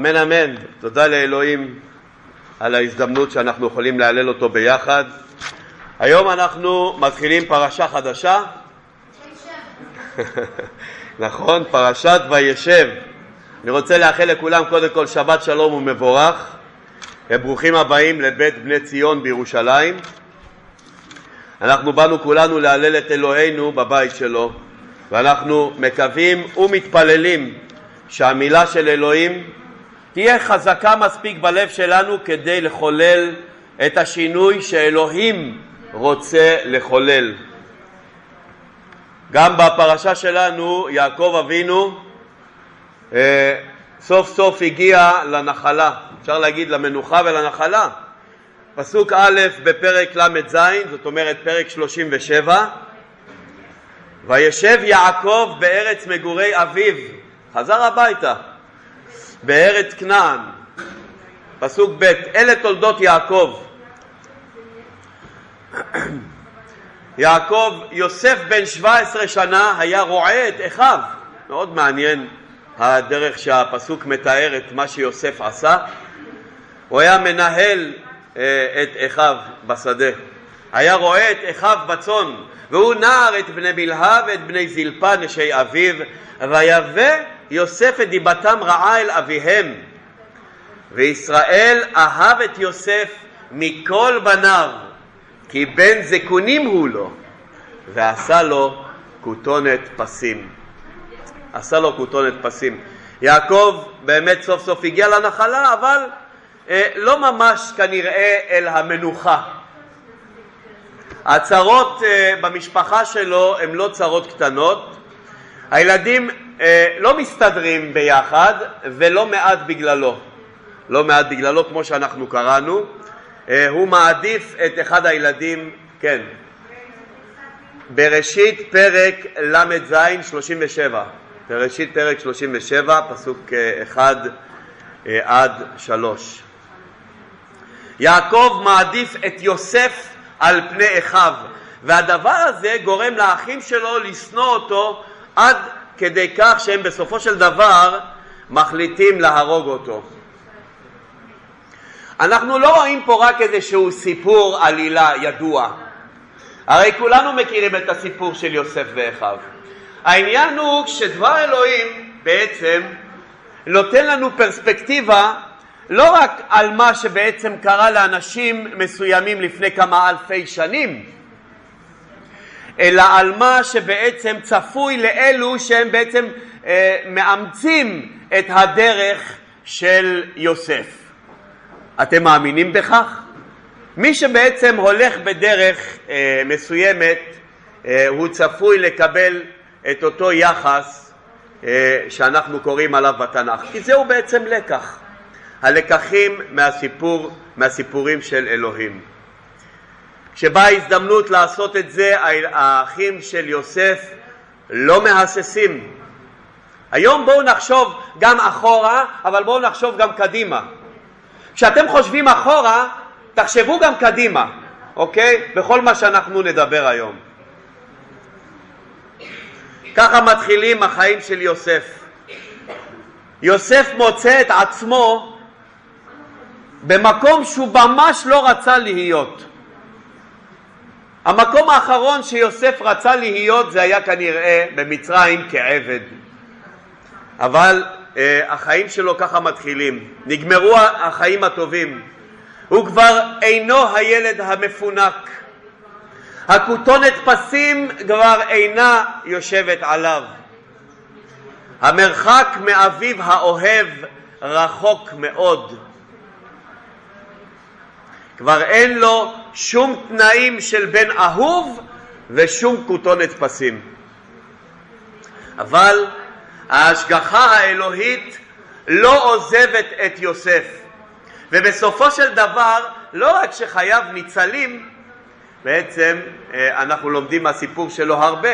אמן אמן. תודה לאלוהים על ההזדמנות שאנחנו יכולים להלל אותו ביחד. היום אנחנו מתחילים פרשה חדשה. נכון, פרשת וישב. אני רוצה לאחל לכולם קודם כל שבת שלום ומבורך. ברוכים הבאים לבית בני ציון בירושלים. אנחנו באנו כולנו להלל את אלוהינו בבית שלו, ואנחנו מקווים ומתפללים שהמילה של אלוהים תהיה חזקה מספיק בלב שלנו כדי לחולל את השינוי שאלוהים רוצה לחולל. גם בפרשה שלנו יעקב אבינו אה, סוף סוף הגיע לנחלה, אפשר להגיד למנוחה ולנחלה. פסוק א' בפרק ל"ז, זאת אומרת פרק 37, וישב יעקב בארץ מגורי אביו, חזר הביתה, בארץ כנען. פסוק ב', אלה תולדות יעקב. יעקב, יוסף בן 17 שנה היה רועה את אחיו, מאוד מעניין הדרך שהפסוק מתאר את מה שיוסף עשה. הוא היה מנהל אה, את אחיו בשדה. היה רואה את אחיו בצאן, והוא נער את בני בלהה ואת בני זלפה נשי אביו, ויבא יוסף את דיבתם רעה אל אביהם. וישראל אהב את יוסף מכל בניו, כי בן זקונים הוא לו, ועשה לו כותונת פסים. עשה לו כותונת פסים. יעקב באמת סוף סוף הגיע לנחלה, אבל אה, לא ממש כנראה אל המנוחה. הצרות אה, במשפחה שלו הן לא צרות קטנות. הילדים לא מסתדרים ביחד ולא מעט בגללו. לא מעט בגללו כמו שאנחנו קראנו. הוא מעדיף את אחד הילדים, כן, בראשית פרק ל"ז 37, בראשית פרק 37, פסוק 1 עד 3. יעקב מעדיף את יוסף על פני אחיו, והדבר הזה גורם לאחים שלו לשנוא אותו עד כדי כך שהם בסופו של דבר מחליטים להרוג אותו. אנחנו לא רואים פה רק איזשהו סיפור עלילה ידוע. הרי כולנו מכירים את הסיפור של יוסף ואחיו. העניין הוא שדבר אלוהים בעצם נותן לנו פרספקטיבה לא רק על מה שבעצם קרה לאנשים מסוימים לפני כמה אלפי שנים, אלא על מה שבעצם צפוי לאלו שהם בעצם אה, מאמצים את הדרך של יוסף. אתם מאמינים בכך? מי שבעצם הולך בדרך אה, מסוימת, אה, הוא צפוי לקבל את אותו יחס אה, שאנחנו קוראים עליו בתנ"ך, כי זהו בעצם לקח. הלקחים מהסיפור, מהסיפורים של אלוהים. כשבאה ההזדמנות לעשות את זה, האחים של יוסף לא מהססים. היום בואו נחשוב גם אחורה, אבל בואו נחשוב גם קדימה. כשאתם חושבים אחורה, תחשבו גם קדימה, אוקיי? בכל מה שאנחנו נדבר היום. ככה מתחילים החיים של יוסף. יוסף מוצא את עצמו במקום שהוא ממש לא רצה להיות. המקום האחרון שיוסף רצה להיות זה היה כנראה במצרים כעבד. אבל אה, החיים שלו ככה מתחילים, נגמרו החיים הטובים. הוא כבר אינו הילד המפונק. הכותונת פסים כבר אינה יושבת עליו. המרחק מאביו האוהב רחוק מאוד. כבר אין לו שום תנאים של בן אהוב ושום כותונת פסים. אבל ההשגחה האלוהית לא עוזבת את יוסף, ובסופו של דבר לא רק שחייו ניצלים, בעצם אה, אנחנו לומדים מהסיפור שלו הרבה,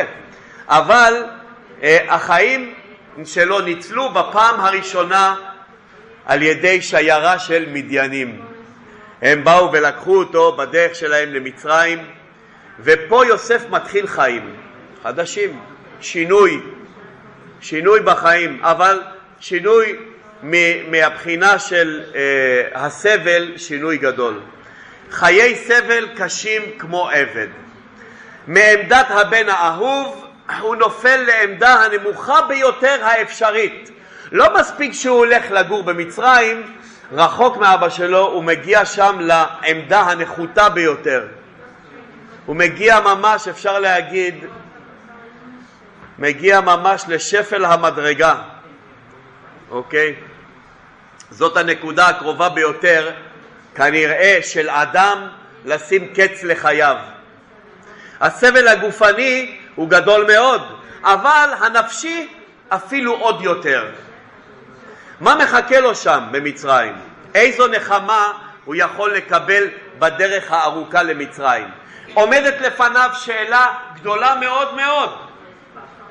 אבל אה, החיים שלו ניצלו בפעם הראשונה על ידי שיירה של מדיינים. הם באו ולקחו אותו בדרך שלהם למצרים, ופה יוסף מתחיל חיים חדשים, שינוי, שינוי בחיים, אבל שינוי מהבחינה של uh, הסבל שינוי גדול. חיי סבל קשים כמו עבד. מעמדת הבן האהוב הוא נופל לעמדה הנמוכה ביותר האפשרית. לא מספיק שהוא הולך לגור במצרים, רחוק מאבא שלו, הוא מגיע שם לעמדה הנחותה ביותר. הוא מגיע ממש, אפשר להגיד, מגיע ממש לשפל המדרגה, אוקיי? זאת הנקודה הקרובה ביותר, כנראה, של אדם לשים קץ לחייו. הסבל הגופני הוא גדול מאוד, אבל הנפשי אפילו עוד יותר. מה מחכה לו שם במצרים? איזו נחמה הוא יכול לקבל בדרך הארוכה למצרים? עומדת לפניו שאלה גדולה מאוד מאוד.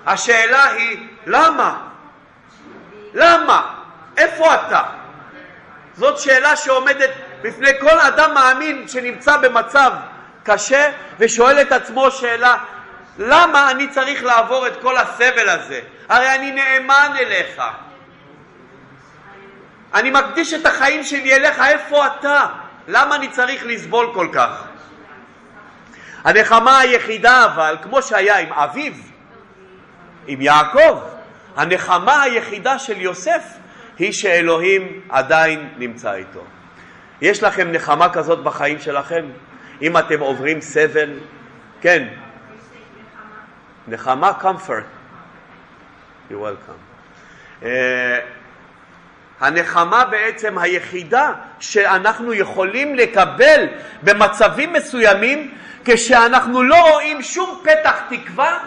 השאלה היא למה? למה? איפה אתה? זאת שאלה שעומדת בפני כל אדם מאמין שנמצא במצב קשה ושואל את עצמו שאלה למה אני צריך לעבור את כל הסבל הזה? הרי אני נאמן אליך. אני מקדיש את החיים שלי אליך, איפה אתה? למה אני צריך לסבול כל כך? הנחמה היחידה אבל, כמו שהיה עם אביו, עם יעקב, הנחמה היחידה של יוסף היא שאלוהים עדיין נמצא איתו. יש לכם נחמה כזאת בחיים שלכם? אם אתם עוברים סבל? כן. נחמה, comfort. You're welcome. הנחמה בעצם היחידה שאנחנו יכולים לקבל במצבים מסוימים כשאנחנו לא רואים שום פתח תקווה,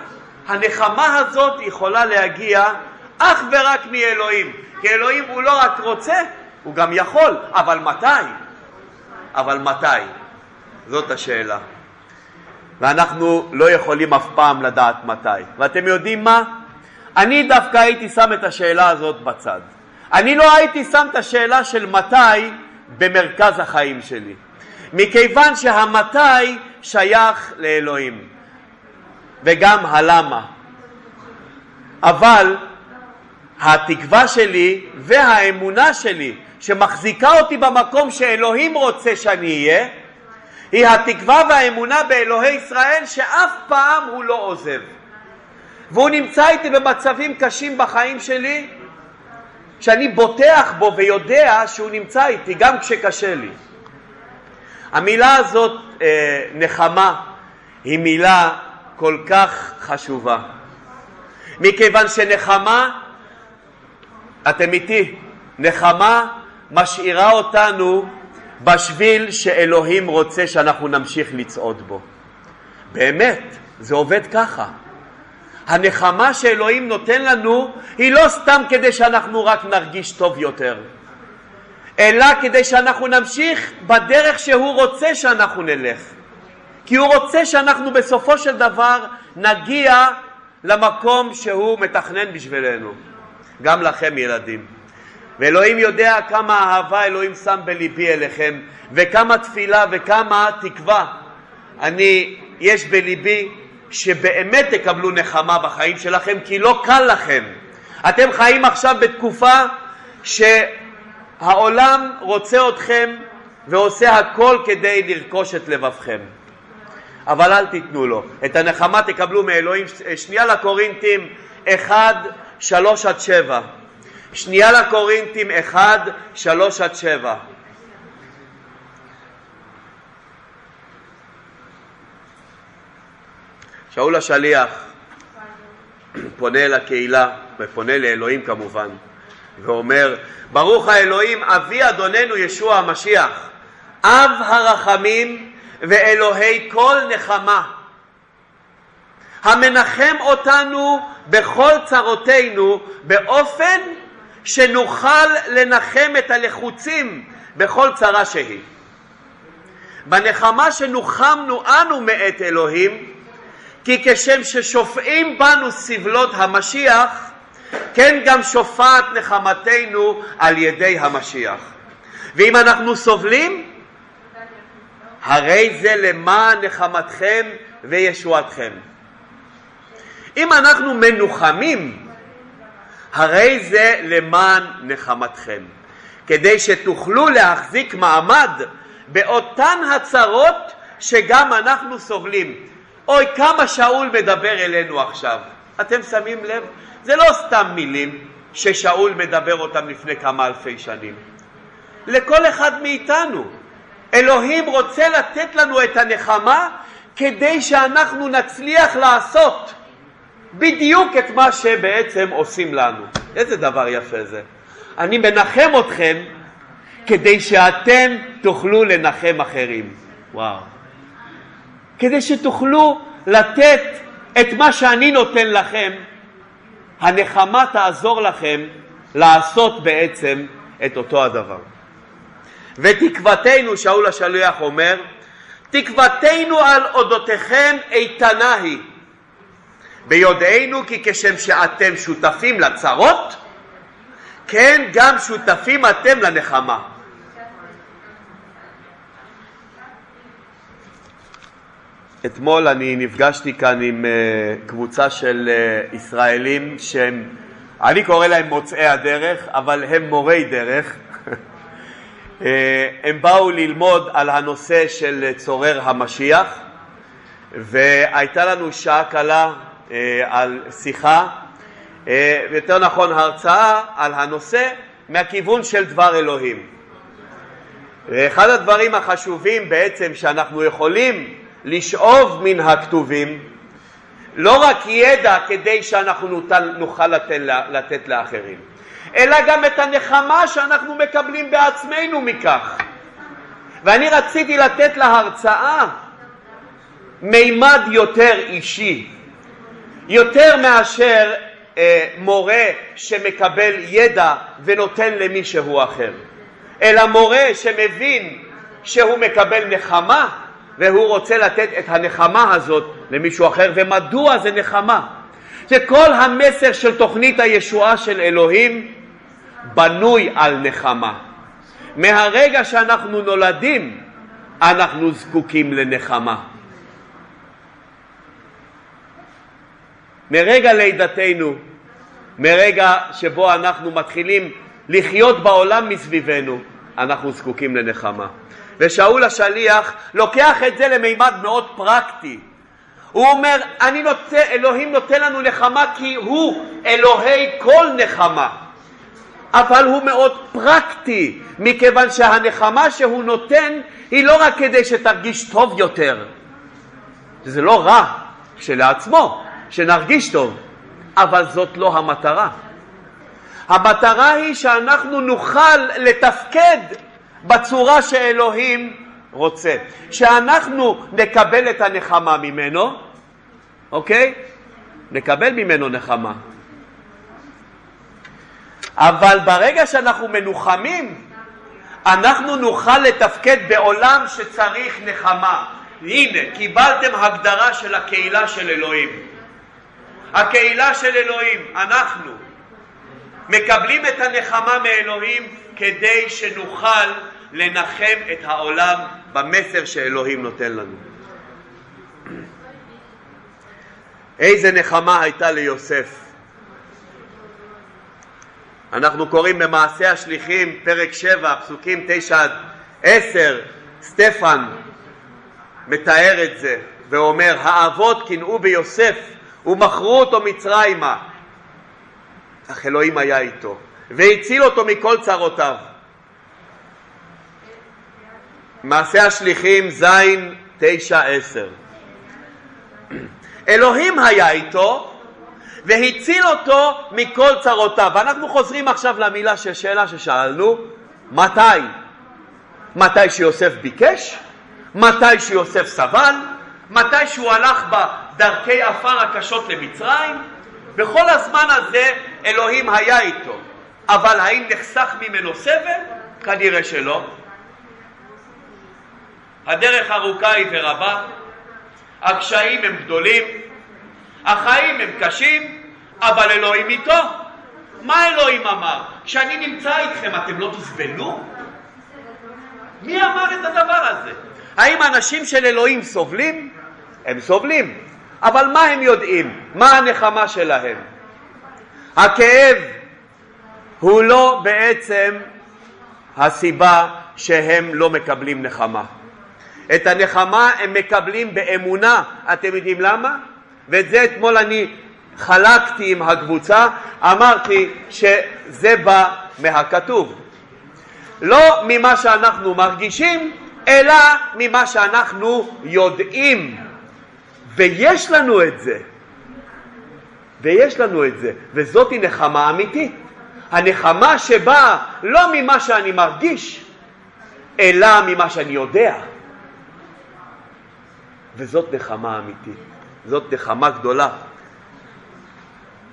הנחמה הזאת יכולה להגיע אך ורק מאלוהים. כי אלוהים הוא לא רק רוצה, הוא גם יכול, אבל מתי? אבל מתי? זאת השאלה. ואנחנו לא יכולים אף פעם לדעת מתי. ואתם יודעים מה? אני דווקא הייתי שם את השאלה הזאת בצד. אני לא הייתי שם את השאלה של מתי במרכז החיים שלי, מכיוון שהמתי שייך לאלוהים, וגם הלמה. אבל התקווה שלי והאמונה שלי שמחזיקה אותי במקום שאלוהים רוצה שאני אהיה, היא התקווה והאמונה באלוהי ישראל שאף פעם הוא לא עוזב. והוא נמצא איתי במצבים קשים בחיים שלי, שאני בוטח בו ויודע שהוא נמצא איתי גם כשקשה לי. המילה הזאת, אה, נחמה, היא מילה כל כך חשובה. מכיוון שנחמה, אתם איתי, נחמה משאירה אותנו בשביל שאלוהים רוצה שאנחנו נמשיך לצעוד בו. באמת, זה עובד ככה. הנחמה שאלוהים נותן לנו היא לא סתם כדי שאנחנו רק נרגיש טוב יותר, אלא כדי שאנחנו נמשיך בדרך שהוא רוצה שאנחנו נלך. כי הוא רוצה שאנחנו בסופו של דבר נגיע למקום שהוא מתכנן בשבילנו. גם לכם ילדים. ואלוהים יודע כמה אהבה אלוהים שם בליבי אליכם, וכמה תפילה וכמה תקווה אני, יש בליבי שבאמת תקבלו נחמה בחיים שלכם, כי לא קל לכם. אתם חיים עכשיו בתקופה שהעולם רוצה אתכם ועושה הכל כדי לרכוש את לבבכם. אבל אל תיתנו לו. את הנחמה תקבלו מאלוהים. שנייה לקורינטים 1, 3 עד 7. שנייה לקורינטים 1, 3 עד 7. שאול השליח פונה אל הקהילה ופונה לאלוהים כמובן ואומר ברוך האלוהים אבי אדוננו ישוע המשיח אב הרחמים ואלוהי כל נחמה המנחם אותנו בכל צרותינו באופן שנוכל לנחם את הלחוצים בכל צרה שהיא. בנחמה שנוחמנו אנו מאת אלוהים כי כשם ששופעים בנו סבלות המשיח, כן גם שופעת נחמתנו על ידי המשיח. ואם אנחנו סובלים, הרי זה למען נחמתכם וישועתכם. אם אנחנו מנוחמים, הרי זה למען נחמתכם, כדי שתוכלו להחזיק מעמד באותן הצרות שגם אנחנו סובלים. אוי, כמה שאול מדבר אלינו עכשיו. אתם שמים לב? זה לא סתם מילים ששאול מדבר אותם לפני כמה אלפי שנים. לכל אחד מאיתנו. אלוהים רוצה לתת לנו את הנחמה כדי שאנחנו נצליח לעשות בדיוק את מה שבעצם עושים לנו. איזה דבר יפה זה. אני מנחם אתכם כדי שאתם תוכלו לנחם אחרים. וואו. כדי שתוכלו לתת את מה שאני נותן לכם, הנחמה תעזור לכם לעשות בעצם את אותו הדבר. ותקוותנו, שאול השליח אומר, תקוותנו על אודותיכם איתנה היא, ביודענו כי כשם שאתם שותפים לצרות, כן גם שותפים אתם לנחמה. אתמול אני נפגשתי כאן עם uh, קבוצה של uh, ישראלים שהם, אני קורא להם מוצאי הדרך, אבל הם מורי דרך. uh, הם באו ללמוד על הנושא של צורר המשיח, והייתה לנו שעה קלה על שיחה, יותר נכון הרצאה על הנושא מהכיוון של דבר אלוהים. אחד הדברים החשובים בעצם שאנחנו יכולים לשאוב מן הכתובים לא רק ידע כדי שאנחנו נוכל לתת, לתת לאחרים, אלא גם את הנחמה שאנחנו מקבלים בעצמנו מכך. ואני רציתי לתת להרצאה מימד יותר אישי, יותר מאשר אה, מורה שמקבל ידע ונותן למישהו אחר, אלא מורה שמבין שהוא מקבל נחמה והוא רוצה לתת את הנחמה הזאת למישהו אחר, ומדוע זה נחמה? זה כל המסר של תוכנית הישועה של אלוהים בנוי על נחמה. מהרגע שאנחנו נולדים אנחנו זקוקים לנחמה. מרגע לידתנו, מרגע שבו אנחנו מתחילים לחיות בעולם מסביבנו, אנחנו זקוקים לנחמה. ושאול השליח לוקח את זה למימד מאוד פרקטי. הוא אומר, אני נוצא, אלוהים נותן לנו נחמה כי הוא אלוהי כל נחמה. אבל הוא מאוד פרקטי, מכיוון שהנחמה שהוא נותן היא לא רק כדי שתרגיש טוב יותר, זה לא רע כשלעצמו, שנרגיש טוב, אבל זאת לא המטרה. המטרה היא שאנחנו נוכל לתפקד בצורה שאלוהים רוצה. שאנחנו נקבל את הנחמה ממנו, אוקיי? נקבל ממנו נחמה. אבל ברגע שאנחנו מנוחמים, אנחנו נוכל לתפקד בעולם שצריך נחמה. הנה, קיבלתם הגדרה של הקהילה של אלוהים. הקהילה של אלוהים, אנחנו, מקבלים את הנחמה מאלוהים כדי שנוכל לנחם את העולם במסר שאלוהים נותן לנו. איזה נחמה הייתה ליוסף. אנחנו קוראים במעשה השליחים, פרק 7, פסוקים 9 עד 10, סטפן מתאר את זה ואומר, האבות קינאו ביוסף ומכרו אותו מצרימה, אך אלוהים היה איתו. והציל אותו מכל צרותיו. מעשה השליחים ז' תשע עשר אלוהים היה איתו והציל אותו מכל צרותיו. ואנחנו חוזרים עכשיו למילה של שאלה ששאלנו, מתי? מתי שיוסף ביקש? מתי שיוסף סבל? מתי שהוא הלך בדרכי עפר הקשות למצרים? בכל הזמן הזה אלוהים היה איתו. אבל האם נחסך ממנו סבל? כנראה שלא. הדרך ארוכה היא ורבה, הקשיים הם גדולים, החיים הם קשים, אבל אלוהים איתו. מה אלוהים אמר? כשאני נמצא איתכם אתם לא תסבלו? מי אמר את הדבר הזה? האם אנשים של אלוהים סובלים? הם סובלים, אבל מה הם יודעים? מה הנחמה שלהם? הכאב הוא לא בעצם הסיבה שהם לא מקבלים נחמה. את הנחמה הם מקבלים באמונה. אתם יודעים למה? ואת זה אתמול אני חלקתי עם הקבוצה, אמרתי שזה בא מהכתוב. לא ממה שאנחנו מרגישים, אלא ממה שאנחנו יודעים. ויש לנו את זה. ויש לנו את זה, וזאת נחמה אמיתית. הנחמה שבאה לא ממה שאני מרגיש, אלא ממה שאני יודע. וזאת נחמה אמיתית, זאת נחמה גדולה.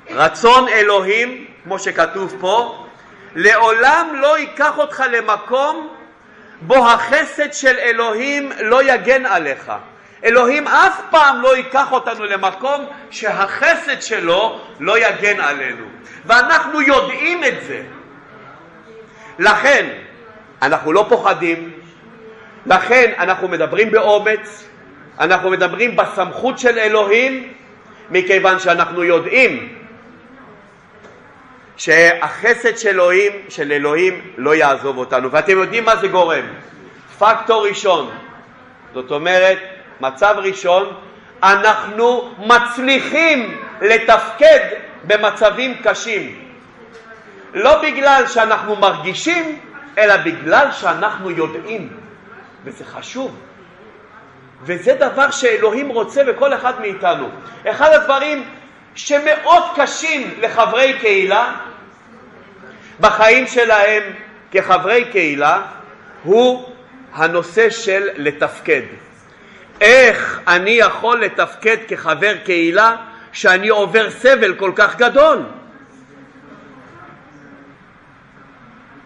רצון אלוהים, כמו שכתוב פה, לעולם לא ייקח אותך למקום בו החסד של אלוהים לא יגן עליך. אלוהים אף פעם לא ייקח אותנו למקום שהחסד שלו לא יגן עלינו, ואנחנו יודעים את זה. לכן אנחנו לא פוחדים, לכן אנחנו מדברים באומץ, אנחנו מדברים בסמכות של אלוהים, מכיוון שאנחנו יודעים שהחסד של אלוהים, של אלוהים לא יעזוב אותנו. ואתם יודעים מה זה גורם? פקטור ראשון, זאת אומרת, מצב ראשון, אנחנו מצליחים לתפקד במצבים קשים. לא בגלל שאנחנו מרגישים, אלא בגלל שאנחנו יודעים, וזה חשוב. וזה דבר שאלוהים רוצה בכל אחד מאיתנו. אחד הדברים שמאוד קשים לחברי קהילה בחיים שלהם כחברי קהילה הוא הנושא של לתפקד. איך אני יכול לתפקד כחבר קהילה שאני עובר סבל כל כך גדול?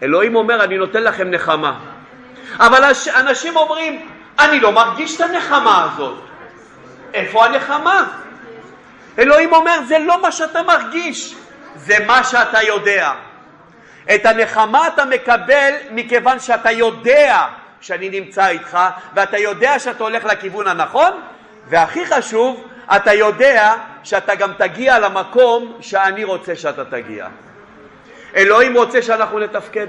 אלוהים אומר, אני נותן לכם נחמה. אבל אנשים אומרים, אני לא מרגיש את הנחמה הזאת. איפה הנחמה? אלוהים אומר, זה לא מה שאתה מרגיש, זה מה שאתה יודע. את הנחמה אתה מקבל מכיוון שאתה יודע שאני נמצא איתך ואתה יודע שאתה הולך לכיוון הנכון והכי חשוב, אתה יודע שאתה גם תגיע למקום שאני רוצה שאתה תגיע. אלוהים רוצה שאנחנו נתפקד.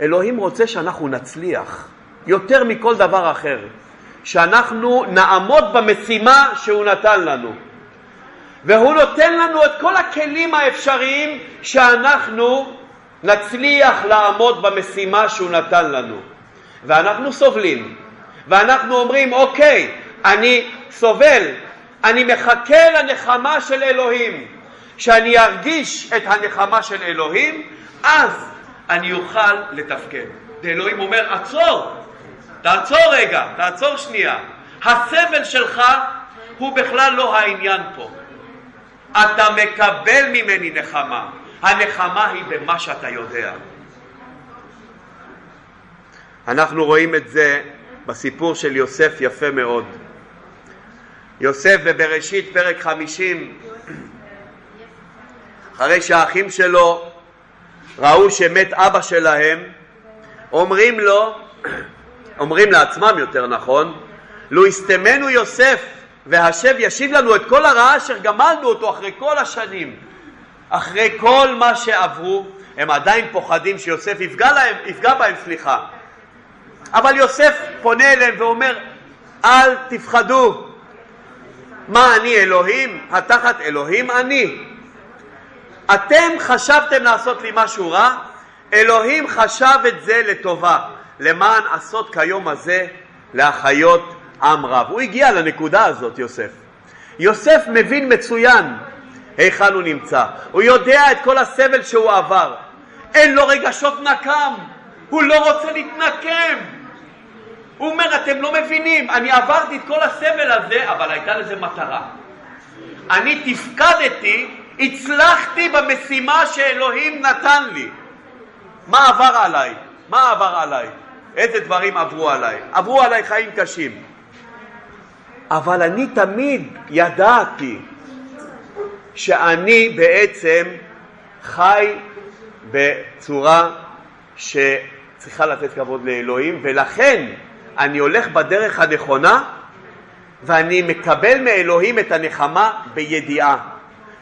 אלוהים רוצה שאנחנו נצליח יותר מכל דבר אחר. שאנחנו נעמוד במשימה שהוא נתן לנו. והוא נותן לנו את כל הכלים האפשריים שאנחנו נצליח לעמוד במשימה שהוא נתן לנו. ואנחנו סובלים, ואנחנו אומרים, אוקיי, אני סובל, אני מחכה לנחמה של אלוהים. כשאני ארגיש את הנחמה של אלוהים, אז אני אוכל לתפקד. ואלוהים אומר, עצור, תעצור רגע, תעצור שנייה. הסבל שלך הוא בכלל לא העניין פה. אתה מקבל ממני נחמה. הנחמה היא במה שאתה יודע. אנחנו רואים את זה בסיפור של יוסף יפה מאוד. יוסף בבראשית פרק חמישים, אחרי שהאחים שלו ראו שמת אבא שלהם, אומרים לו, אומרים לעצמם יותר נכון, לו יסתמנו יוסף והשב ישיב לנו את כל הרעה אשר גמלנו אותו אחרי כל השנים, אחרי כל מה שעברו, הם עדיין פוחדים שיוסף יפגע, להם, יפגע בהם, סליחה. אבל יוסף פונה אליהם ואומר, אל תפחדו. מה אני אלוהים? התחת אלוהים אני. אתם חשבתם לעשות לי משהו רע, אלוהים חשב את זה לטובה. למען עשות כיום הזה להחיות עם רב. הוא הגיע לנקודה הזאת, יוסף. יוסף מבין מצוין היכן הוא נמצא. הוא יודע את כל הסבל שהוא עבר. אין לו רגשות נקם, הוא לא רוצה להתנקם. הוא אומר, אתם לא מבינים, אני עברתי את כל הסבל הזה, אבל הייתה לזה מטרה. אני תפקדתי, הצלחתי במשימה שאלוהים נתן לי. מה עבר עליי? מה עבר עליי? איזה דברים עברו עליי? עברו עליי חיים קשים. אבל אני תמיד ידעתי שאני בעצם חי בצורה שצריכה לתת כבוד לאלוהים, ולכן אני הולך בדרך הנכונה ואני מקבל מאלוהים את הנחמה בידיעה.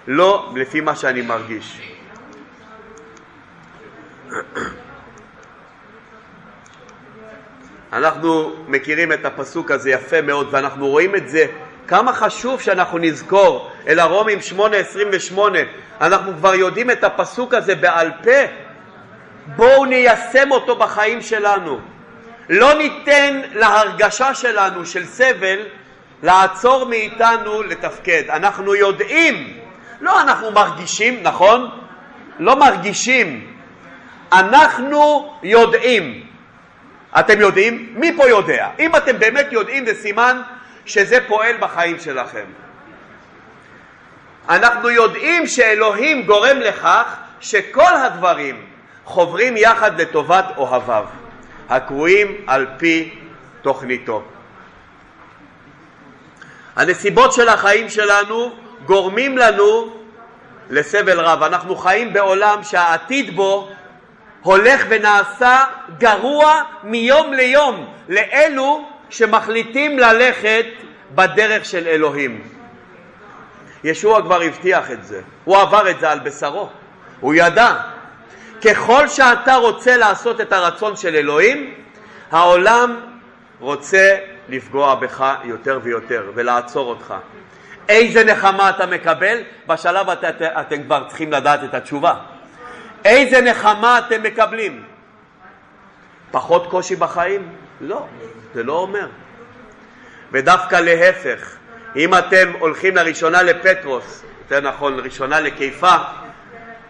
לא לפי מה שאני מרגיש. אנחנו מכירים את הפסוק הזה יפה מאוד ואנחנו רואים את זה כמה חשוב שאנחנו נזכור אל הרומים 8.28 אנחנו כבר יודעים את הפסוק הזה בעל פה בואו ניישם אותו בחיים שלנו לא ניתן להרגשה שלנו של סבל לעצור מאיתנו לתפקד אנחנו יודעים לא אנחנו מרגישים, נכון? לא מרגישים אנחנו יודעים אתם יודעים? מי פה יודע? אם אתם באמת יודעים זה סימן שזה פועל בחיים שלכם. אנחנו יודעים שאלוהים גורם לכך שכל הדברים חוברים יחד לטובת אוהביו, הקרויים על פי תוכניתו. הנסיבות של החיים שלנו גורמים לנו לסבל רב. אנחנו חיים בעולם שהעתיד בו הולך ונעשה גרוע מיום ליום לאלו שמחליטים ללכת בדרך של אלוהים. ישוע כבר הבטיח את זה, הוא עבר את זה על בשרו, הוא ידע. ככל שאתה רוצה לעשות את הרצון של אלוהים, העולם רוצה לפגוע בך יותר ויותר ולעצור אותך. איזה נחמה אתה מקבל? בשלב את, את, אתם כבר צריכים לדעת את התשובה. איזה נחמה אתם מקבלים? פחות קושי בחיים? לא, זה לא אומר. ודווקא להפך, אם אתם הולכים לראשונה לפטרוס, יותר נכון, לראשונה לקיפה,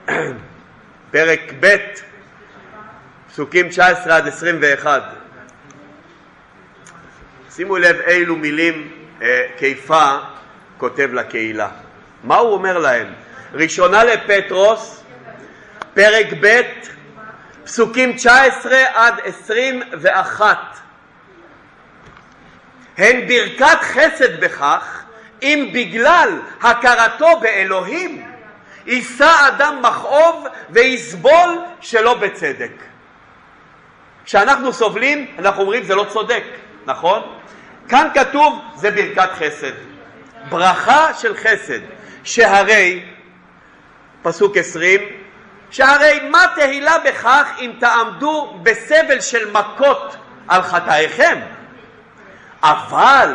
פרק ב', פסוקים 19 עד 21. שימו לב אילו מילים אה, קיפה כותב לקהילה. מה הוא אומר להם? ראשונה לפטרוס, פרק ב', פסוקים 19 עד 21. הן ברכת חסד בכך אם בגלל הכרתו באלוהים יישא אדם מכאוב ויסבול שלא בצדק. כשאנחנו סובלים אנחנו אומרים זה לא צודק, נכון? כאן כתוב זה ברכת חסד. ברכה של חסד, שהרי, פסוק עשרים, שהרי מה תהילה בכך אם תעמדו בסבל של מכות על חטאיכם? אבל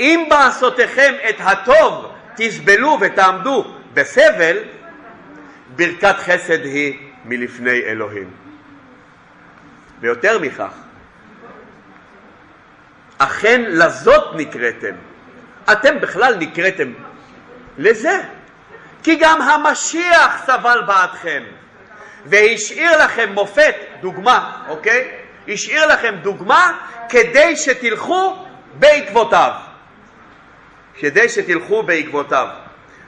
אם בעשותיכם את הטוב תסבלו ותעמדו בסבל, ברכת חסד היא מלפני אלוהים. ויותר מכך, אכן לזאת נקראתם. אתם בכלל נקראתם לזה. כי גם המשיח סבל בעדכם והשאיר לכם מופת, דוגמה, אוקיי? השאיר לכם דוגמה כדי שתלכו בעקבותיו. כדי שתלכו בעקבותיו.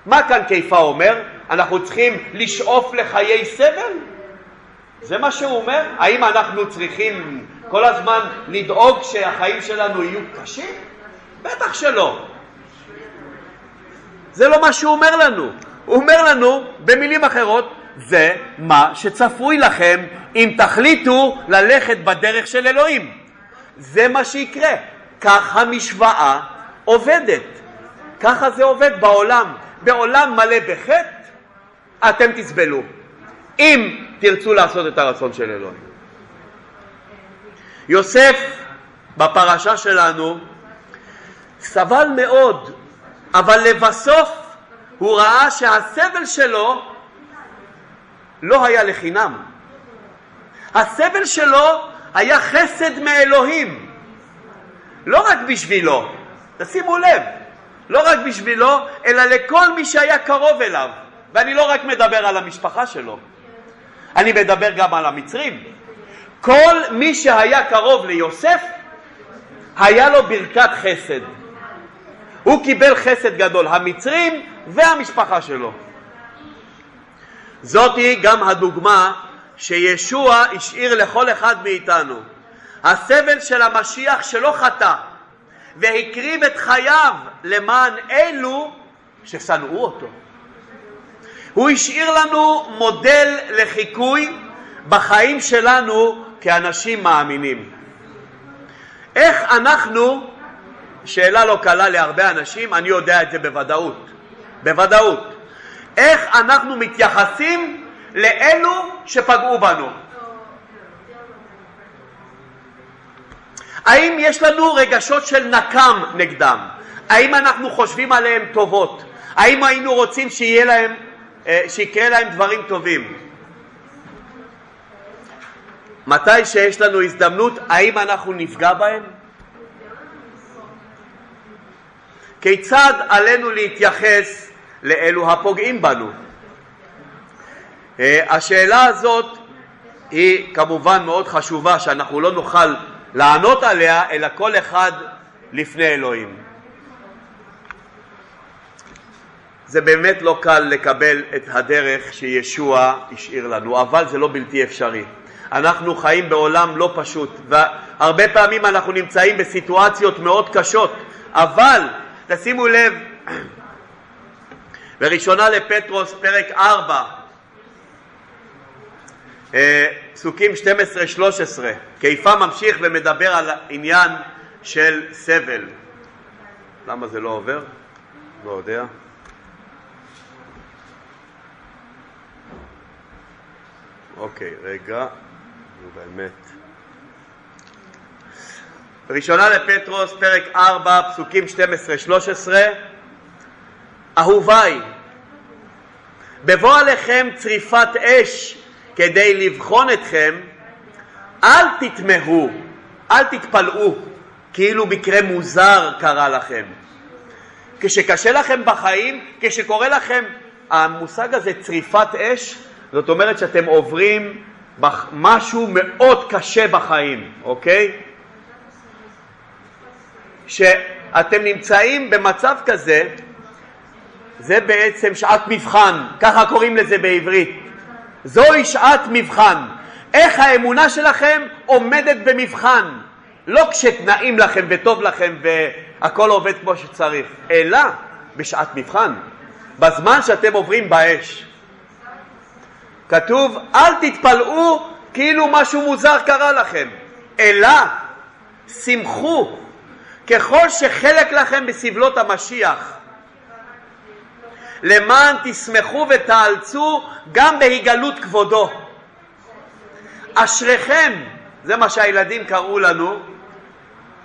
מה כאן קיפה אומר? אנחנו צריכים לשאוף לחיי סבל? זה מה שהוא אומר? האם אנחנו צריכים כל הזמן לדאוג שהחיים שלנו יהיו קשים? בטח שלא. זה לא מה שהוא אומר לנו. הוא אומר לנו, במילים אחרות, זה מה שצפוי לכם אם תחליטו ללכת בדרך של אלוהים. זה מה שיקרה. כך המשוואה עובדת. ככה זה עובד בעולם. בעולם מלא בחטא, אתם תסבלו. אם תרצו לעשות את הרצון של אלוהים. יוסף בפרשה שלנו סבל מאוד אבל לבסוף הוא ראה שהסבל שלו לא היה לחינם. הסבל שלו היה חסד מאלוהים, לא רק בשבילו, תשימו לב, לא רק בשבילו, אלא לכל מי שהיה קרוב אליו. ואני לא רק מדבר על המשפחה שלו, אני מדבר גם על המצרים. כל מי שהיה קרוב ליוסף, היה לו ברכת חסד. הוא קיבל חסד גדול, המצרים והמשפחה שלו. זאתי גם הדוגמה שישוע השאיר לכל אחד מאיתנו. הסבל של המשיח שלא חטא והקריב את חייו למען אלו ששנאו אותו. הוא השאיר לנו מודל לחיקוי בחיים שלנו כאנשים מאמינים. איך אנחנו שאלה לא קלה להרבה אנשים, אני יודע את זה בוודאות. בוודאות. איך אנחנו מתייחסים לאלו שפגעו בנו. האם יש לנו רגשות של נקם נגדם? האם אנחנו חושבים עליהם טובות? האם היינו רוצים שיהיה להם, אה, שיקרה להם דברים טובים? מתי שיש לנו הזדמנות, האם אנחנו נפגע בהם? כיצד עלינו להתייחס לאלו הפוגעים בנו? אה, השאלה הזאת היא כמובן מאוד חשובה שאנחנו לא נוכל לענות עליה אלא כל אחד לפני אלוהים. זה באמת לא קל לקבל את הדרך שישוע השאיר לנו, אבל זה לא בלתי אפשרי. אנחנו חיים בעולם לא פשוט, והרבה פעמים אנחנו נמצאים בסיטואציות מאוד קשות, אבל תשימו לב, בראשונה לפטרוס, פרק 4, אה, פסוקים 12-13, קיפה ממשיך ומדבר על עניין של סבל. למה זה לא עובר? לא יודע. אוקיי, רגע, נו באמת. ראשונה לפטרוס, פרק 4, פסוקים 12-13 אהוביי, בבוא עליכם צריפת אש כדי לבחון אתכם, אל תתמהו, אל תתפלאו, כאילו מקרה מוזר קרה לכם. כשקשה לכם בחיים, כשקורה לכם המושג הזה צריפת אש, זאת אומרת שאתם עוברים משהו מאוד קשה בחיים, אוקיי? שאתם נמצאים במצב כזה, זה בעצם שעת מבחן, ככה קוראים לזה בעברית. זוהי שעת מבחן. איך האמונה שלכם עומדת במבחן. לא כשנעים לכם וטוב לכם והכל עובד כמו שצריך, אלא בשעת מבחן, בזמן שאתם עוברים באש. כתוב, אל תתפלאו כאילו משהו מוזר קרה לכם, אלא שמחו ככל שחלק לכם בסבלות המשיח, למען תשמחו ותאלצו גם בהיגלות כבודו. אשריכם, זה מה שהילדים קראו לנו,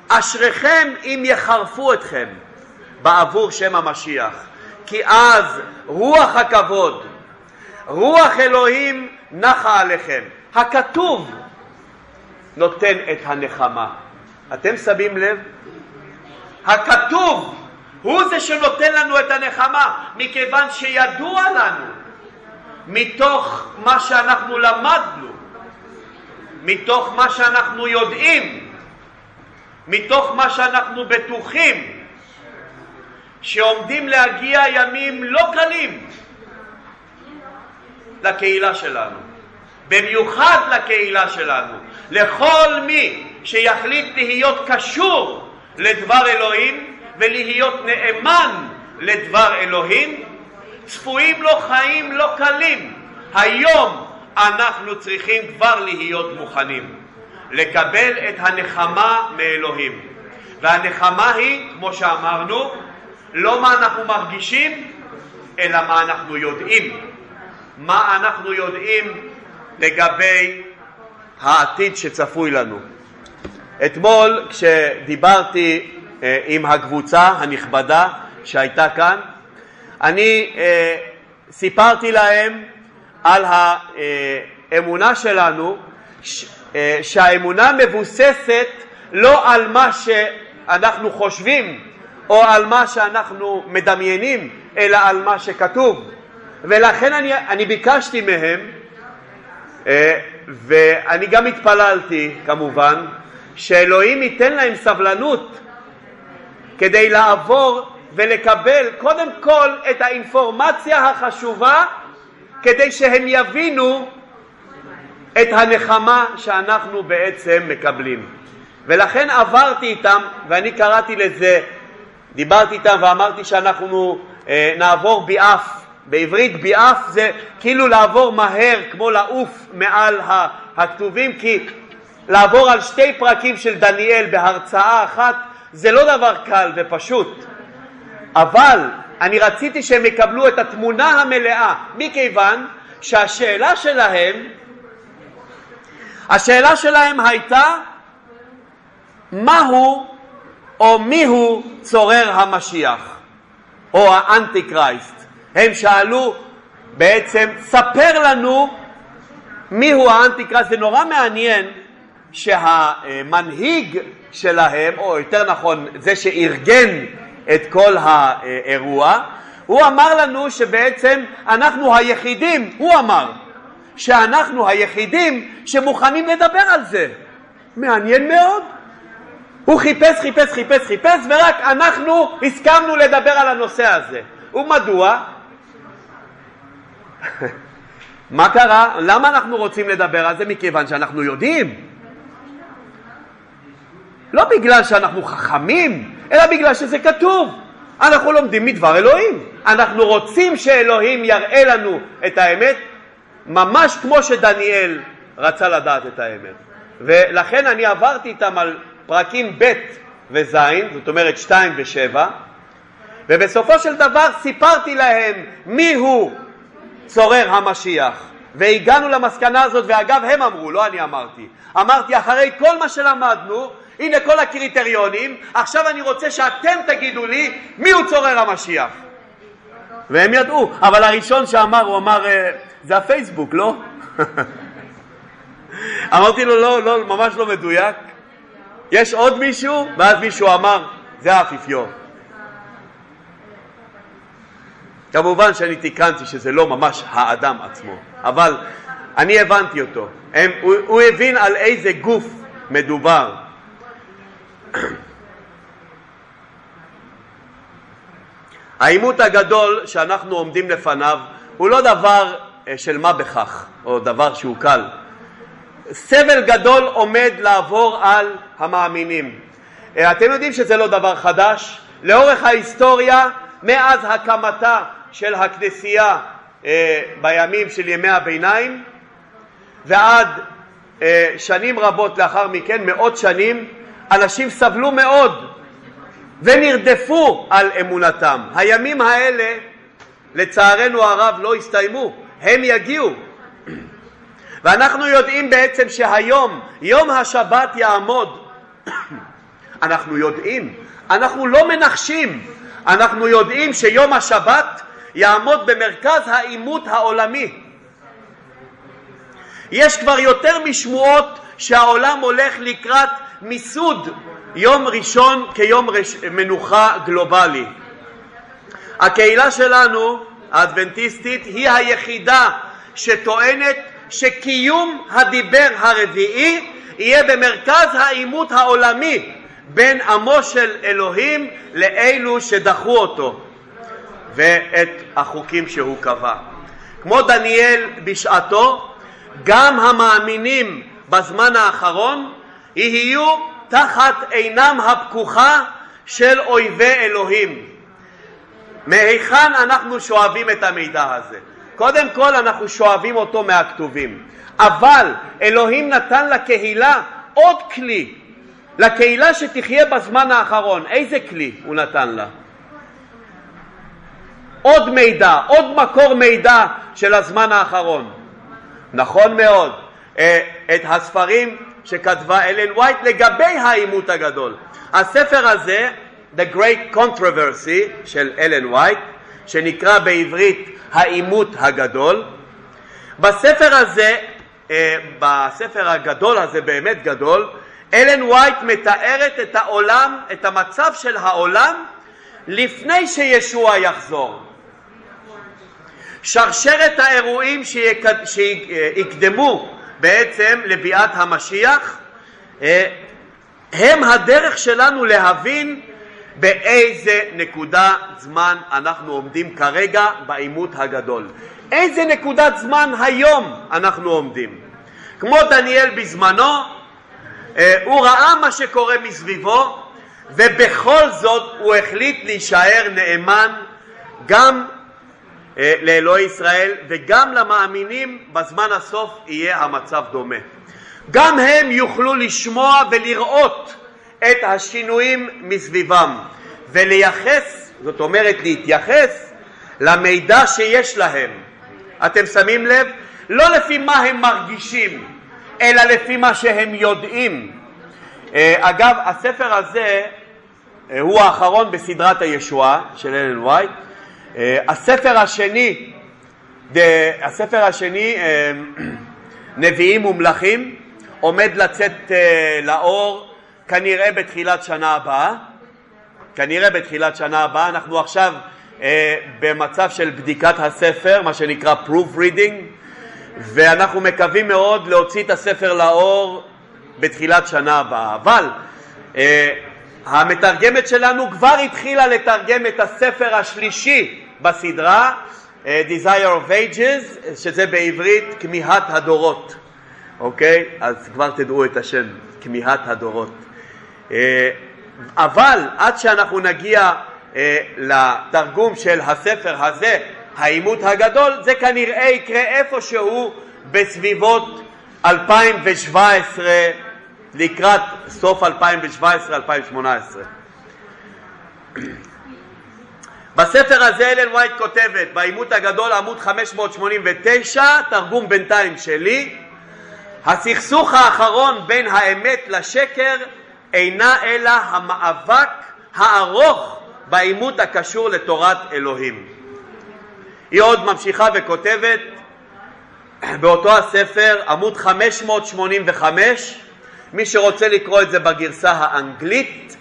אשריכם אם יחרפו אתכם בעבור שם המשיח, כי אז רוח הכבוד, רוח אלוהים נחה עליכם. הכתוב נותן את הנחמה. אתם שמים לב? הכתוב הוא זה שנותן לנו את הנחמה, מכיוון שידוע לנו מתוך מה שאנחנו למדנו, מתוך מה שאנחנו יודעים, מתוך מה שאנחנו בטוחים, שעומדים להגיע ימים לא קלים לקהילה שלנו, במיוחד לקהילה שלנו, לכל מי שיחליט להיות קשור לדבר אלוהים ולהיות נאמן לדבר אלוהים, צפויים לו חיים לא קלים. היום אנחנו צריכים כבר להיות מוכנים לקבל את הנחמה מאלוהים. והנחמה היא, כמו שאמרנו, לא מה אנחנו מרגישים, אלא מה אנחנו יודעים. מה אנחנו יודעים לגבי העתיד שצפוי לנו. אתמול כשדיברתי עם הקבוצה הנכבדה שהייתה כאן. אני אה, סיפרתי להם על האמונה שלנו, אה, שהאמונה מבוססת לא על מה שאנחנו חושבים או על מה שאנחנו מדמיינים, אלא על מה שכתוב. ולכן אני, אני ביקשתי מהם, ואני גם התפללתי כמובן, שאלוהים ייתן להם סבלנות כדי לעבור ולקבל קודם כל את האינפורמציה החשובה כדי שהם יבינו את הנחמה שאנחנו בעצם מקבלים. ולכן עברתי איתם, ואני קראתי לזה, דיברתי איתם ואמרתי שאנחנו אה, נעבור ביעף. בעברית ביעף זה כאילו לעבור מהר, כמו לעוף מעל הכתובים, כי לעבור על שתי פרקים של דניאל בהרצאה אחת זה לא דבר קל ופשוט, אבל אני רציתי שהם יקבלו את התמונה המלאה, מכיוון שהשאלה שלהם, השאלה שלהם הייתה מהו או מיהו צורר המשיח או האנטי קרייסט. הם שאלו בעצם, ספר לנו מיהו האנטי קרייסט. זה נורא מעניין שהמנהיג שלהם, או יותר נכון זה שארגן את כל האירוע, הוא אמר לנו שבעצם אנחנו היחידים, הוא אמר, שאנחנו היחידים שמוכנים לדבר על זה. מעניין מאוד. הוא חיפש, חיפש, חיפש, חיפש, ורק אנחנו הסכמנו לדבר על הנושא הזה. ומדוע? מה קרה? למה אנחנו רוצים לדבר על זה? מכיוון שאנחנו יודעים. לא בגלל שאנחנו חכמים, אלא בגלל שזה כתוב. אנחנו לומדים מדבר אלוהים. אנחנו רוצים שאלוהים יראה לנו את האמת, ממש כמו שדניאל רצה לדעת את האמת. ולכן אני עברתי איתם על פרקים ב' וז', זאת אומרת 2 ו-7, ובסופו של דבר סיפרתי להם מיהו צורר המשיח. והגענו למסקנה הזאת, ואגב הם אמרו, לא אני אמרתי, אמרתי אחרי כל מה שלמדנו, הנה כל הקריטריונים, עכשיו אני רוצה שאתם תגידו לי מיהו צורר המשיח. והם ידעו, אבל הראשון שאמר, הוא אמר, אה, זה הפייסבוק, לא? אמרתי לו, לא, לא, ממש לא מדויק. יש עוד מישהו? ואז מישהו אמר, זה האפיפיור. כמובן שאני תיקנתי שזה לא ממש האדם עצמו, אבל אני הבנתי אותו. הם, הוא, הוא הבין על איזה גוף מדובר. העימות הגדול שאנחנו עומדים לפניו הוא לא דבר אה, של מה בכך, או דבר שהוא קל. סבל גדול עומד לעבור על המאמינים. אה, אתם יודעים שזה לא דבר חדש. לאורך ההיסטוריה, מאז הקמתה של הכנסייה אה, בימים של ימי הביניים ועד שנים רבות לאחר מכן, מאות שנים, אנשים סבלו מאוד ונרדפו על אמונתם. הימים האלה, לצערנו הרב, לא הסתיימו, הם יגיעו. ואנחנו יודעים בעצם שהיום, יום השבת יעמוד. אנחנו יודעים, אנחנו לא מנחשים, אנחנו יודעים שיום השבת יעמוד במרכז העימות העולמי. יש כבר יותר משמועות שהעולם הולך לקראת מיסוד יום ראשון כיום רש... מנוחה גלובלי. הקהילה שלנו, האדבנטיסטית, היא היחידה שטוענת שקיום הדיבר הרביעי יהיה במרכז העימות העולמי בין עמו של אלוהים לאלו שדחו אותו ואת החוקים שהוא קבע. כמו דניאל בשעתו, גם המאמינים בזמן האחרון יהיו תחת עינם הפקוחה של אויבי אלוהים. מהיכן אנחנו שואבים את המידע הזה? קודם כל אנחנו שואבים אותו מהכתובים, אבל אלוהים נתן לקהילה עוד כלי, לקהילה שתחיה בזמן האחרון. איזה כלי הוא נתן לה? עוד מידע, עוד מקור מידע של הזמן האחרון. נכון מאוד. אה, את הספרים שכתבה אלן וייט לגבי העימות הגדול. הספר הזה, The Great Controversy של אלן וייט, שנקרא בעברית העימות הגדול, בספר הזה, אה, בספר הגדול הזה, באמת גדול, אלן וייט מתארת את העולם, את המצב של העולם לפני שישוע יחזור. שרשרת האירועים שיקדמו בעצם לביאת המשיח אה, הם הדרך שלנו להבין באיזה נקודת זמן אנחנו עומדים כרגע בעימות הגדול. איזה נקודת זמן היום אנחנו עומדים. כמו דניאל בזמנו, אה, הוא ראה מה שקורה מסביבו ובכל זאת הוא החליט להישאר נאמן גם לאלוהי ישראל וגם למאמינים בזמן הסוף יהיה המצב דומה. גם הם יוכלו לשמוע ולראות את השינויים מסביבם ולייחס זאת אומרת להתייחס למידע שיש להם. אתם שמים לב? לא לפי מה הם מרגישים, אלא לפי מה שהם יודעים. אה, אגב, הספר הזה אה, הוא האחרון בסדרת הישועה של אלן וייט. אה, הספר השני, הספר השני, נביאים ומלכים, עומד לצאת לאור כנראה בתחילת שנה הבאה. כנראה בתחילת שנה הבאה. אנחנו עכשיו במצב של בדיקת הספר, מה שנקרא proof reading, ואנחנו מקווים מאוד להוציא את הספר לאור בתחילת שנה הבאה. אבל אה, המתרגמת שלנו כבר התחילה לתרגם את הספר השלישי בסדרה, אה, Desire of Ages, שזה בעברית כמיהת הדורות, אוקיי? אז כבר תדעו את השם, כמיהת הדורות. אה, אבל עד שאנחנו נגיע אה, לתרגום של הספר הזה, העימות הגדול, זה כנראה יקרה איפשהו בסביבות 2017 לקראת סוף 2017-2018. בספר הזה אלן וייט כותבת, בעימות הגדול עמוד 589, תרגום בינתיים שלי, הסכסוך האחרון בין האמת לשקר אינה אלא המאבק הארוך בעימות הקשור לתורת אלוהים. היא עוד ממשיכה וכותבת באותו הספר, עמוד 585, מי שרוצה לקרוא את זה בגרסה האנגלית,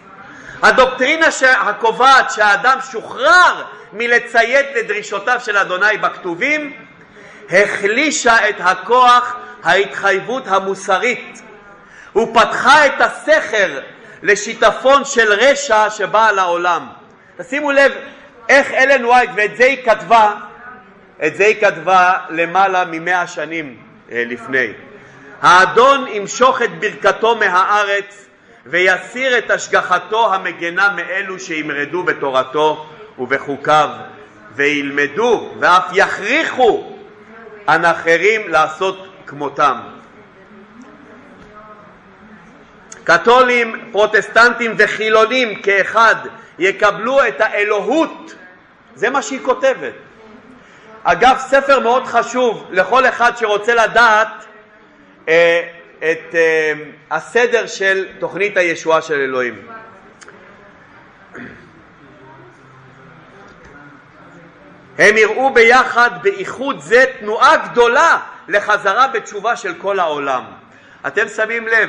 הדוקטרינה הקובעת שהאדם שוחרר מלציית לדרישותיו של אדוני בכתובים, החלישה את הכוח ההתחייבות המוסרית ופתחה את הסכר לשיטפון של רשע שבא לעולם. תשימו לב איך אלן וייט, ואת זה היא כתבה, את זה היא כתבה למעלה ממאה שנים אה, לפני. האדון ימשוך את ברכתו מהארץ ויסיר את השגחתו המגנה מאלו שימרדו בתורתו ובחוקיו וילמדו ואף יכריחו על אחרים לעשות כמותם. קתולים, פרוטסטנטים וחילונים כאחד יקבלו את האלוהות, זה מה שהיא כותבת. אגב, ספר מאוד חשוב לכל אחד שרוצה לדעת את אה, הסדר של תוכנית הישועה של אלוהים. הם יראו ביחד באיחוד זה תנועה גדולה לחזרה בתשובה של כל העולם. אתם שמים לב,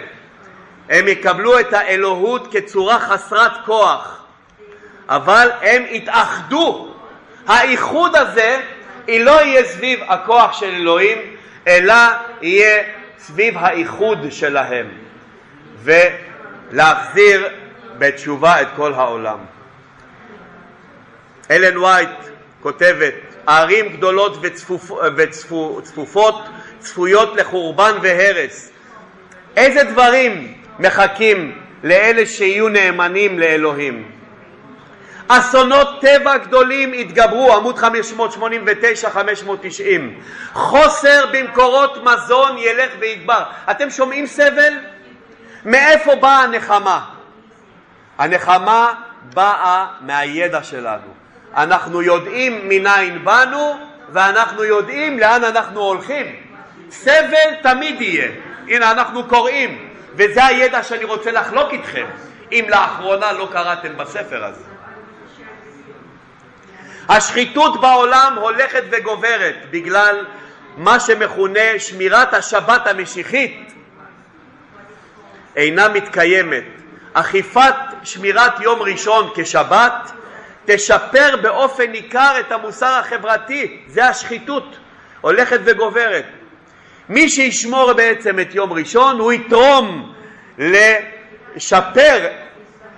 הם יקבלו את האלוהות כצורה חסרת כוח, אבל הם יתאחדו. האיחוד הזה, היא לא יהיה סביב הכוח של אלוהים, אלא יהיה סביב האיחוד שלהם ולהחזיר בתשובה את כל העולם. אלן וייט כותבת, ערים גדולות וצפופ, וצפופות צפויות לחורבן והרס. איזה דברים מחכים לאלה שיהיו נאמנים לאלוהים? אסונות טבע גדולים התגברו, עמוד 589-590. חוסר במקורות מזון ילך ויגבר. אתם שומעים סבל? מאיפה באה הנחמה? הנחמה באה מהידע שלנו. אנחנו יודעים מניין באנו ואנחנו יודעים לאן אנחנו הולכים. סבל תמיד יהיה. הנה אנחנו קוראים, וזה הידע שאני רוצה לחלוק איתכם, אם לאחרונה לא קראתם בספר הזה. השחיתות בעולם הולכת וגוברת בגלל מה שמכונה שמירת השבת המשיחית אינה מתקיימת. אכיפת שמירת יום ראשון כשבת תשפר באופן ניכר את המוסר החברתי, זה השחיתות, הולכת וגוברת. מי שישמור בעצם את יום ראשון הוא יתרום לשפר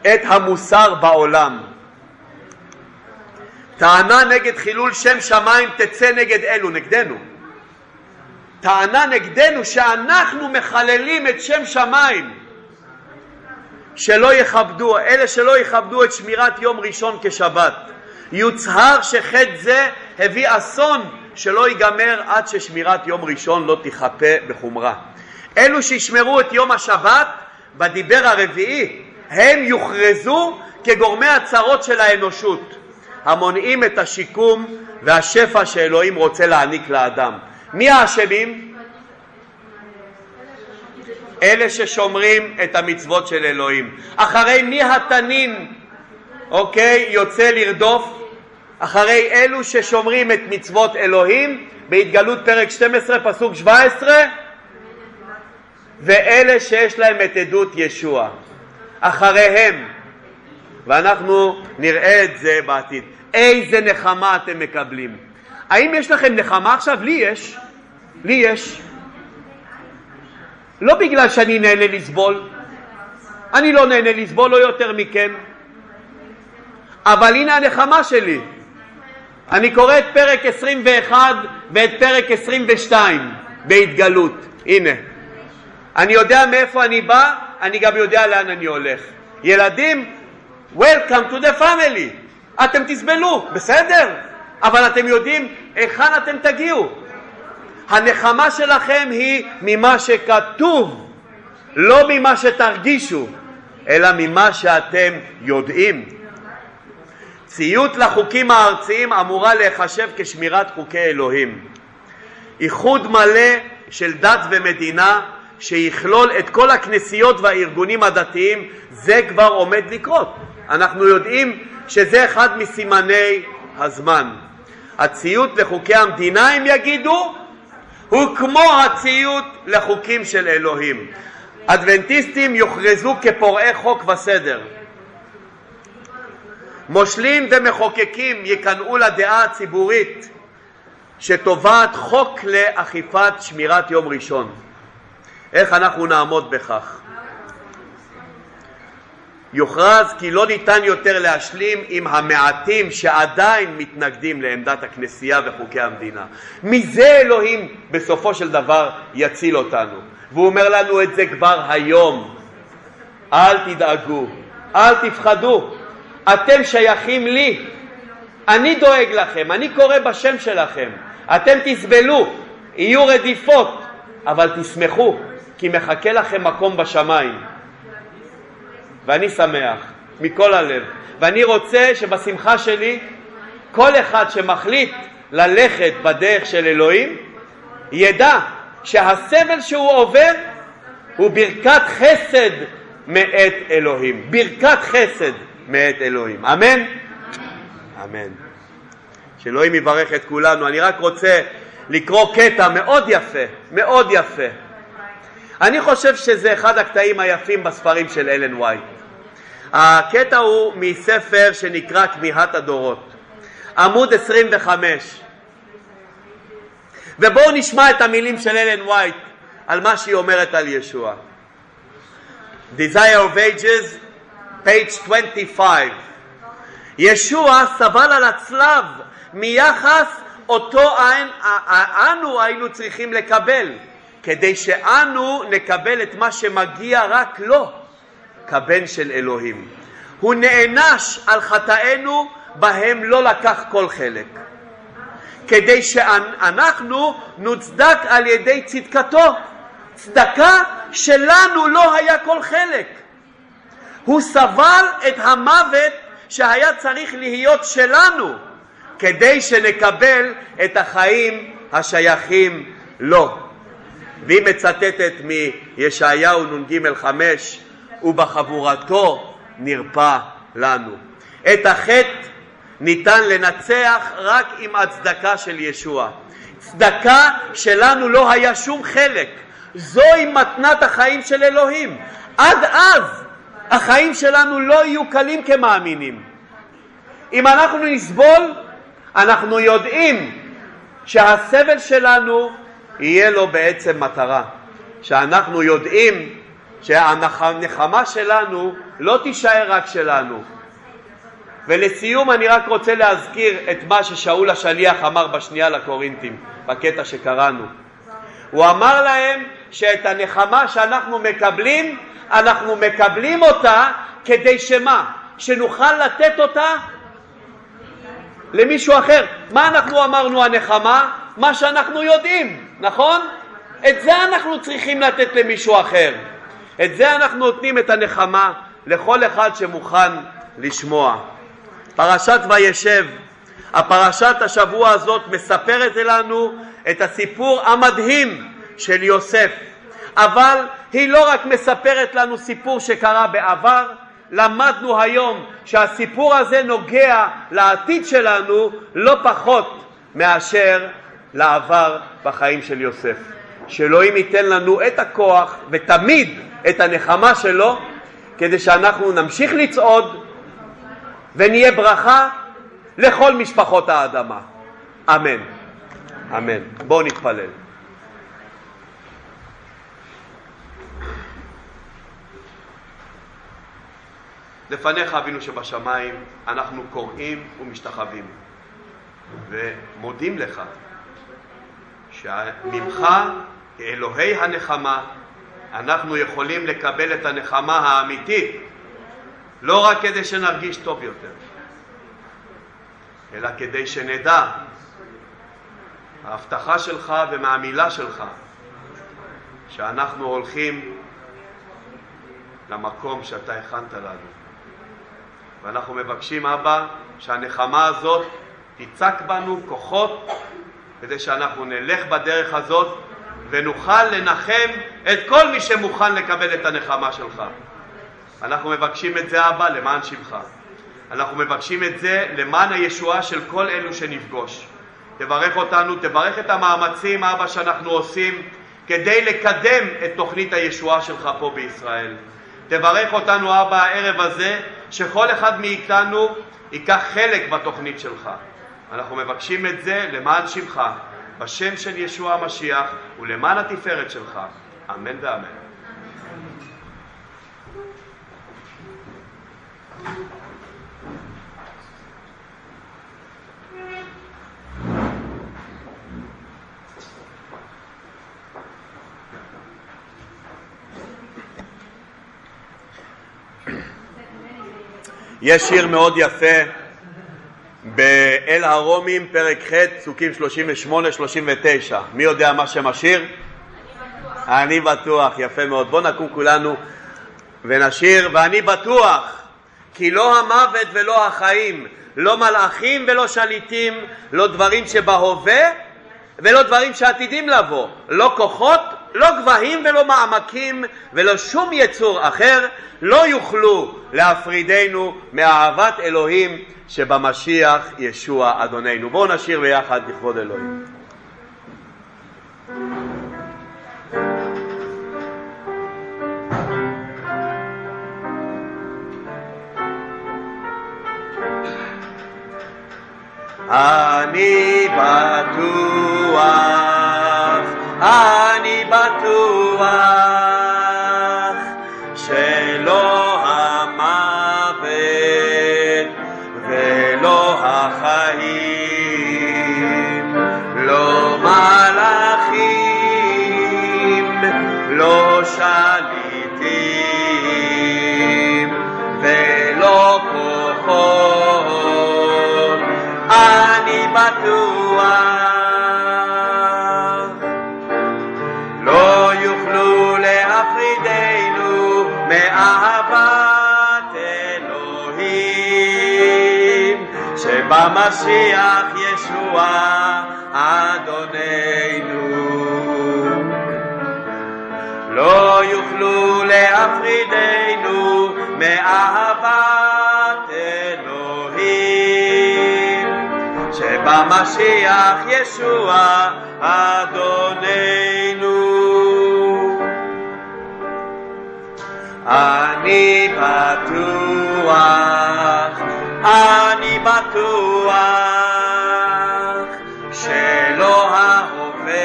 את המוסר בעולם. טענה נגד חילול שם שמיים תצא נגד אלו, נגדנו. טענה נגדנו שאנחנו מחללים את שם שמיים, שלא יכבדו, אלה שלא יכבדו את שמירת יום ראשון כשבת. יוצהר שחטא זה הביא אסון שלא ייגמר עד ששמירת יום ראשון לא תיכפה בחומרה. אלו שישמרו את יום השבת בדיבר הרביעי, הם יוכרזו כגורמי הצרות של האנושות. המונעים את השיקום והשפע שאלוהים רוצה להעניק לאדם. מי האשמים? אלה ששומרים את המצוות של אלוהים. אחרי מי התנין, אוקיי, יוצא לרדוף? אחרי אלו ששומרים את מצוות אלוהים, בהתגלות פרק 12 פסוק 17, ואלה שיש להם את עדות ישוע. אחריהם, ואנחנו נראה את זה בעתיד. איזה נחמה אתם מקבלים. האם יש לכם נחמה עכשיו? לי יש. לי יש. לא בגלל שאני נהנה לסבול, אני לא נהנה לסבול לא יותר מכם, אבל הנה הנחמה שלי. אני קורא את פרק 21 ואת פרק 22 בהתגלות, הנה. אני יודע מאיפה אני בא, אני גם יודע לאן אני הולך. ילדים, Welcome to the family. אתם תסבלו, בסדר, אבל אתם יודעים היכן אתם תגיעו. הנחמה שלכם היא ממה שכתוב, לא ממה שתרגישו, אלא ממה שאתם יודעים. ציות לחוקים הארציים אמורה להיחשב כשמירת חוקי אלוהים. איחוד מלא של דת ומדינה שיכלול את כל הכנסיות והארגונים הדתיים, זה כבר עומד לקרות. אנחנו יודעים שזה אחד מסימני הזמן. הציות לחוקי המדינה, הם יגידו, הוא כמו הציות לחוקים של אלוהים. אדבנטיסטים יוכרזו כפורעי חוק וסדר. מושלים ומחוקקים ייכנעו לדעה הציבורית שתובעת חוק לאכיפת שמירת יום ראשון. איך אנחנו נעמוד בכך? יוכרז כי לא ניתן יותר להשלים עם המעטים שעדיין מתנגדים לעמדת הכנסייה וחוקי המדינה. מזה אלוהים בסופו של דבר יציל אותנו. והוא אומר לנו את זה כבר היום. אל תדאגו, אל תפחדו, אתם שייכים לי, אני דואג לכם, אני קורא בשם שלכם, אתם תסבלו, יהיו רדיפות, אבל תשמחו, כי מחכה לכם מקום בשמיים. ואני שמח מכל הלב, ואני רוצה שבשמחה שלי כל אחד שמחליט ללכת בדרך של אלוהים ידע שהסבל שהוא עובר הוא ברכת חסד מאת אלוהים, ברכת חסד מאת אלוהים. אמן? אמן. שאלוהים יברך את כולנו. אני רק רוצה לקרוא קטע מאוד יפה, מאוד יפה. אני חושב שזה אחד הקטעים היפים בספרים של אלן וייט. הקטע הוא מספר שנקרא כמיהת הדורות, עמוד 25. ובואו נשמע את המילים של אלן וייט על מה שהיא אומרת על ישוע. Desire of Ages, page 25. ישוע סבל על הצלב מיחס אותו אנו היינו צריכים לקבל, כדי שאנו נקבל את מה שמגיע רק לו, כבן של אלוהים. הוא נענש על חטאינו בהם לא לקח כל חלק. כדי שאנחנו נוצדק על ידי צדקתו, צדקה שלנו לא היה כל חלק. הוא סבל את המוות שהיה צריך להיות שלנו כדי שנקבל את החיים השייכים לו. והיא מצטטת מישעיהו נ"ג 5 ובחבורתו נרפא לנו. את החטא ניתן לנצח רק עם הצדקה של ישוע. צדקה שלנו לא היה שום חלק. זוהי מתנת החיים של אלוהים. עד אז החיים שלנו לא יהיו קלים כמאמינים. אם אנחנו נסבול, אנחנו יודעים שהסבל שלנו יהיה לו בעצם מטרה. שאנחנו יודעים שהנחמה שלנו לא תישאר רק שלנו. ולסיום אני רק רוצה להזכיר את מה ששאול השליח אמר בשנייה לקורינתים, בקטע שקראנו. הוא אמר להם שאת הנחמה שאנחנו מקבלים, אנחנו מקבלים אותה כדי שמה? שנוכל לתת אותה למישהו אחר. מה אנחנו אמרנו הנחמה? מה שאנחנו יודעים, נכון? את זה אנחנו צריכים לתת למישהו אחר. את זה אנחנו נותנים את הנחמה לכל אחד שמוכן לשמוע. פרשת וישב, הפרשת השבוע הזאת מספרת לנו את הסיפור המדהים של יוסף, אבל היא לא רק מספרת לנו סיפור שקרה בעבר, למדנו היום שהסיפור הזה נוגע לעתיד שלנו לא פחות מאשר לעבר בחיים של יוסף. שאלוהים ייתן לנו את הכוח ותמיד את הנחמה שלו כדי שאנחנו נמשיך לצעוד ונהיה ברכה לכל משפחות האדמה. אמן. אמן. בואו נתפלל. לפניך אבינו שבשמיים אנחנו קוראים ומשתחווים ומודים לך שממך כאלוהי הנחמה אנחנו יכולים לקבל את הנחמה האמיתית לא רק כדי שנרגיש טוב יותר אלא כדי שנדע ההבטחה שלך ומהמילה שלך שאנחנו הולכים למקום שאתה הכנת לנו. ואנחנו מבקשים, אבא, שהנחמה הזאת תצק בנו כוחות כדי שאנחנו נלך בדרך הזאת ונוכל לנחם את כל מי שמוכן לקבל את הנחמה שלך. אנחנו מבקשים את זה, אבא, למען שמך. אנחנו מבקשים את זה למען הישועה של כל אלו שנפגוש. תברך אותנו, תברך את המאמצים, אבא, שאנחנו עושים כדי לקדם את תוכנית הישועה שלך פה בישראל. תברך אותנו, אבא, הערב הזה, שכל אחד מאיתנו ייקח חלק בתוכנית שלך. אנחנו מבקשים את זה למען שמך, בשם של ישוע המשיח ולמען התפארת שלך. אמן ואמן. יש שיר מאוד יפה באל הרומים, פרק ח', פסוקים 38-39. מי יודע מה שם השיר? אני בטוח, יפה מאוד. בואו נקום כולנו ונשיר, ואני בטוח כי לא המוות ולא החיים, לא מלאכים ולא שליטים, לא דברים שבהווה ולא דברים שעתידים לבוא, לא כוחות, לא גבהים ולא מעמקים ולא שום יצור אחר לא יוכלו להפרידנו מאהבת אלוהים שבמשיח ישוע אדוננו. בואו נשיר ביחד לכבוד אלוהים. אני בטוח, אני בטוח שלא המוות ולא החיים, לא מלאכים, לא שליטים ולא כוחות, אני בטוח שבמשיח ישוע אדוננו. לא יוכלו להפרידנו מאהבת אלוהים שבמשיח ישוע אדוננו. אני בטוח, אני בטוח שלא ההווה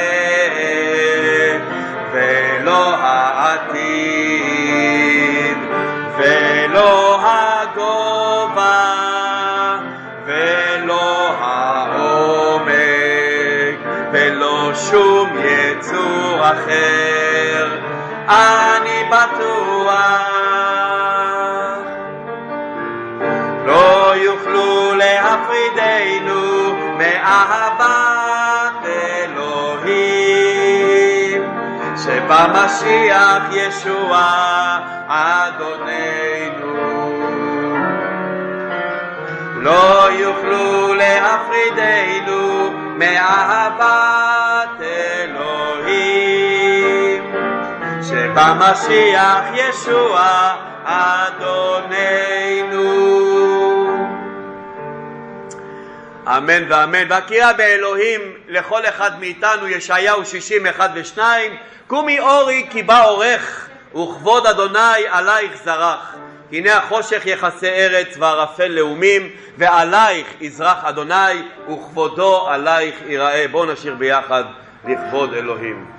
ולא העתיד ולא הגובה ולא העומק ולא שום יצור אחר. אני בטוח להפרידנו מאהבת אלוהים שבמשיח ישוע אדוננו לא יוכלו להפרידנו מאהבת אלוהים, שבמשיח ישוע אדוננו. אמן ואמן. והקריאה באלוהים לכל אחד מאיתנו, ישעיהו שישים אחד ושניים, קומי אורי כי בא אורך, וכבוד אדוני עלייך זרח. הנה החושך יכסה ארץ וערפל לאומים, ועלייך יזרח אדוני, וכבודו עלייך ייראה. בואו נשיר ביחד לכבוד אלוהים.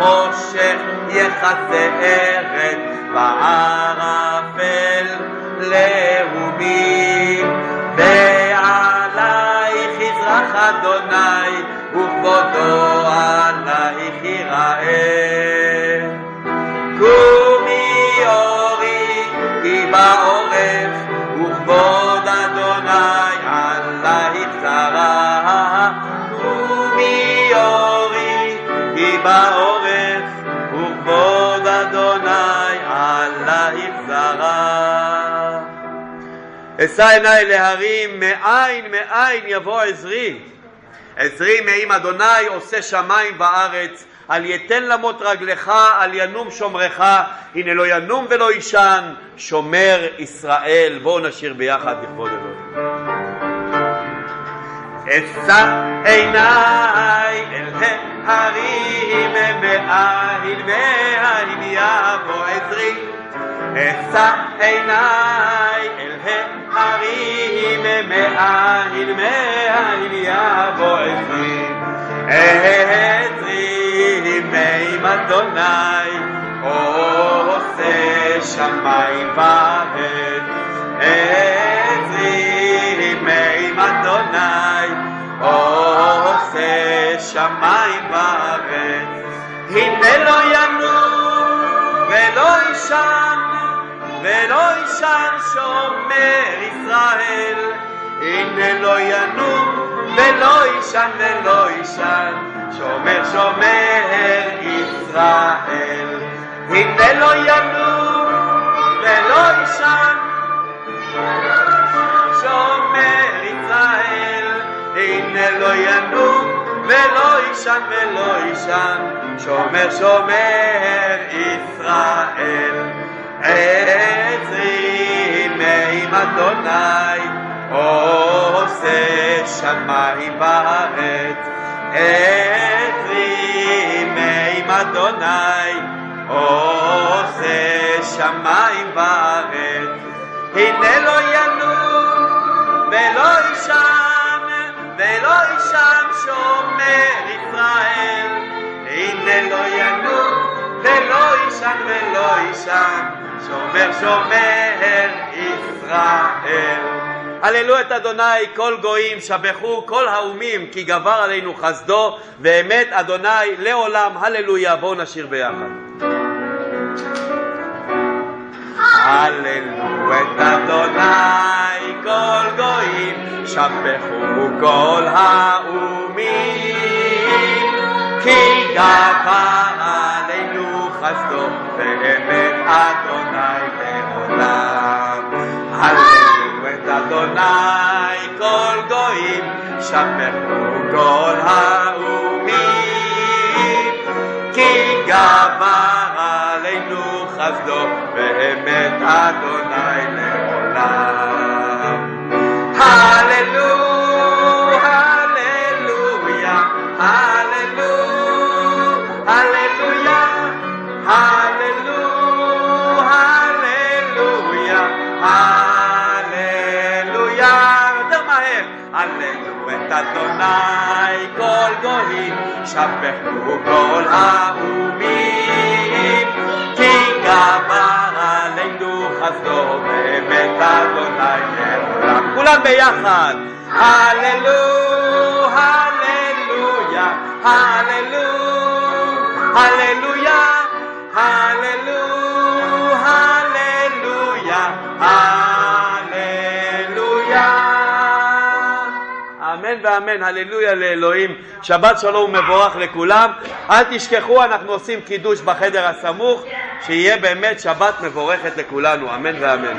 החושך יכסה ארץ בערפל אשא עיניי להרים מאין מאין יבוא עזרי עזרי מעם אדוני עושה שמיים וארץ אל יתן למות רגלך, אל ינום שומרך, הנה לא ינום ולא יישן, שומר ישראל. בואו נשיר ביחד לכבוד אלוהים. אשא עיניי אל ההרים מאין מאין יבוא עזרי. אשא עיניי אל ההרים מאין מאין יבוא עזרי. עזרי מעם אדוני עושה שמיים וארץ. עזרי מעם אדוני עושה שמיים וארץ. הנה לא ינום ולא יישן ולא יישן שומר ישראל. הנה לא ינום ולא יישן ולא יישן, שומר שומר ישראל. הנה לא ינום ולא יישן, שומר ישראל. הנה לא ינום ולא יישן ולא יישן, שומר שומר ישראל. עזרי מעם אדוני עושה שמיים וארץ, עזרי מעם אדוני, עושה שמיים וארץ. הנה לא ינום ולא יישן, ולא יישן שומר ישראל. הנה לא ינום ולא יישן ולא יישן, שומר שומר ישראל. הללו את אדוני כל גויים, שבחו כל האומים, כי גבר עלינו חסדו, ואמת אדוני לעולם, הללויה. בואו נשיר ביחד. הללו את אדוני כל גויים, שבחו כל האומים, כי גבר ואמת אדוני לעולם. הללו את אדוני כל גויים, שבחו כל האומים, כי גבר עלינו חסדו, ואמת אדוני אדוני כל גויים, שבחו כל האומים, כי גבר עלינו חסדו באמת אדוני לעולם. כולם ביחד, הללו, הללויה, הללו, הללויה, הללו, הללויה, הללויה. ואמן, הללויה לאלוהים. שבת שלום ומבורך לכולם. אל תשכחו, אנחנו עושים קידוש בחדר הסמוך, שיהיה באמת שבת מבורכת לכולנו. אמן ואמן.